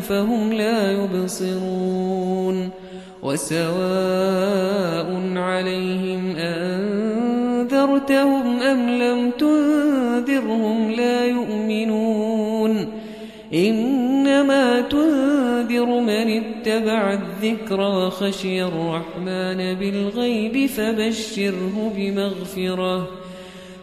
فهم لا يبصرون وسواء عليهم أنذرتهم أم لم تنذرهم لا يؤمنون إنما تنذر من اتبع الذكر وخشي الرحمن بالغيب فبشره بمغفرة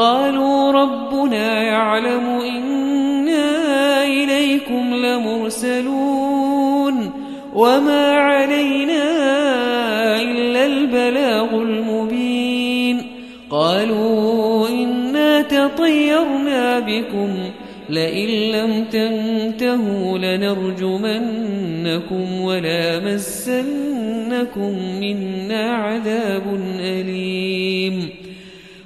قالوا ربنا يعلم إنا إليكم لمرسلون وما علينا إلا البلاغ المبين قالوا إنا تطيرنا بكم لئن لم تنتهوا لنرجمنكم ولا مسنكم منا عذاب أليم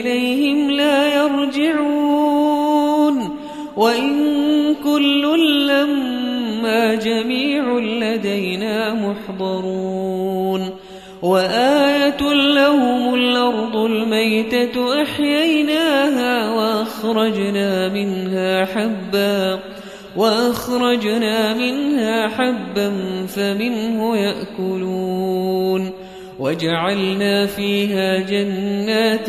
إليهم لا يرجعون وإن كل لما جميع لدينا محضرون وآية لهم الأرض الميتة أحييناها وأخرجنا منها حبا وأخرجنا منها حبا فمنه يأكلون وجعلنا فيها جنات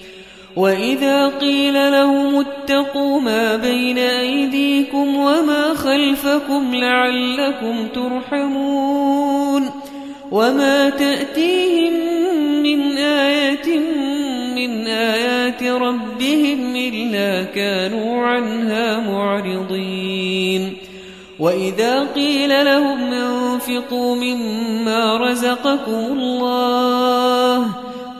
وإذا قيل لهم اتقوا ما بين أيديكم وما خلفكم لعلكم ترحمون وما تأتيهم من آية من آيات ربهم إلا كانوا عنها معرضين وإذا قيل لهم انفقوا مما رزقكم الله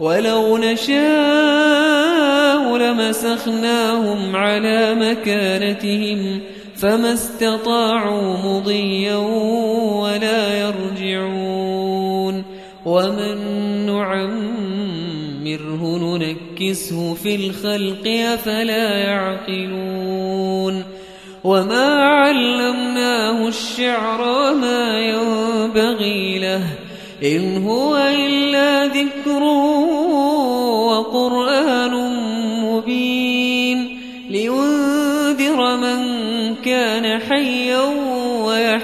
ولو نشاء لمسخناهم على مكانتهم فما استطاعوا مضيا ولا يرجعون. ومن نعمره ننكسه في الخلق أفلا يعقلون. وما علمناه الشعر وما ينبغي له إن هو إلا ذكر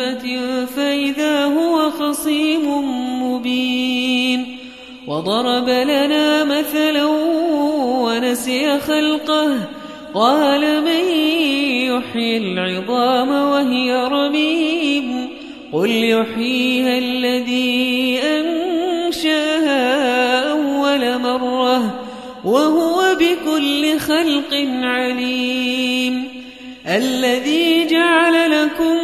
نطفة فإذا هو خصيم مبين وضرب لنا مثلا ونسي خلقه قال من يحيي العظام وهي رميم قل يحييها الذي أنشأها أول مرة وهو بكل خلق عليم الذي جعل لكم